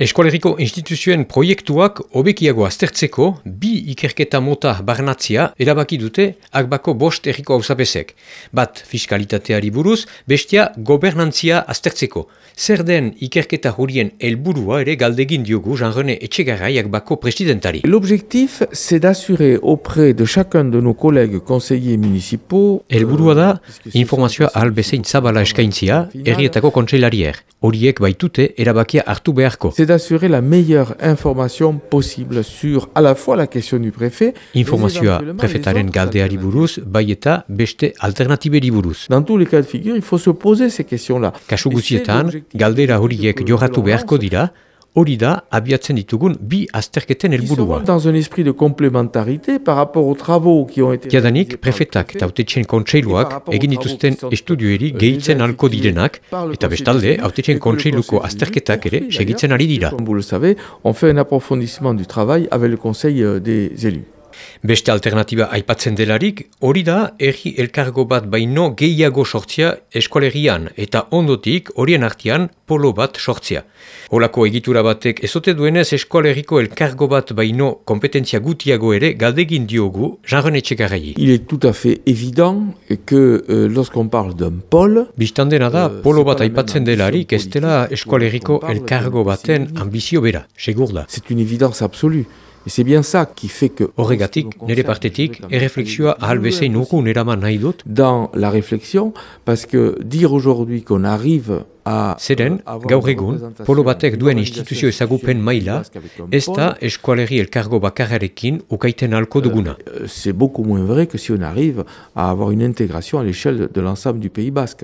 Eskualeriko instituzioen proiektuak hobekiago aztertzeko, bi ikerketa mota barnatzia erabaki dute akbako bost erriko hausapesek. Bat fiskalitateari buruz, bestia gobernantzia aztertzeko. Zer den ikerketa hurien helburua ere galdegin diogu Jean-René Etxegarai akbako presidentari. L'objectif, c'est d'assurer auprès de chacun de nos collègues conseillers municipaux... Helburua da, informazioa ahal bezein zabala eskaintzia, herrietako kontseilarier. Horiek baitute erabakia hartu beharko. D'assurer la meilleure information possible sur à la fois la question du préfet... Informazioa prefetaren galdeari buruz, bai eta beste alternatiberi buruz. Dans tous les cas de figure, il faut se poser ces questions-là. Kasu guzietan, galdera horiek jorratu beharko dira, hori da abiatzen ditugun bi azterketen helburua. Dans un esprit de complémentarité par rapport aux travaux qui ont été... Jadanik, prefetak eta autetxen kontseiluak egin dituzten estudioeri gehitzen alko direnak, eta bestalde, autetxen kontseiluko azterketak ere segitzen ari dira. Comme vous le savez, on fait un approfondissement du travail avec le conseil euh, des élus. Beste alternatiba aipatzen delarik, hori da erri elkargo bat baino gehiago sortzia eskualerian eta ondotik horien artian polo bat sortzia. Holako egitura batek ezote duenez eskualeriko elkargo bat baino kompetentzia gutiago ere galdegin diogu Jean-René Txekarrai. Il est tout à fait évident que euh, lorsqu'on parle d'un pôle... Bistandena da, polo bat aipatzen delarik ez dela eskualeriko elkargo baten ambizio bera, segur da. C'est une évidence absolue. Et c'est bien ça qui fait que... Horregatik, nire partetik, erreflexioa ahal urgun eraman nahi dut. Dans la réflexion, parce que dire aujourd'hui qu'on arrive à... Zeren, gaur egun, polo batek duen instituzio ezagupen maila, ez da eskualeri elkargo bakarrarekin ukaiten alko duguna. C'est beaucoup moins vrai que si on arrive à avoir une intégration à l'échelle de l'ensemble du Pays Basque.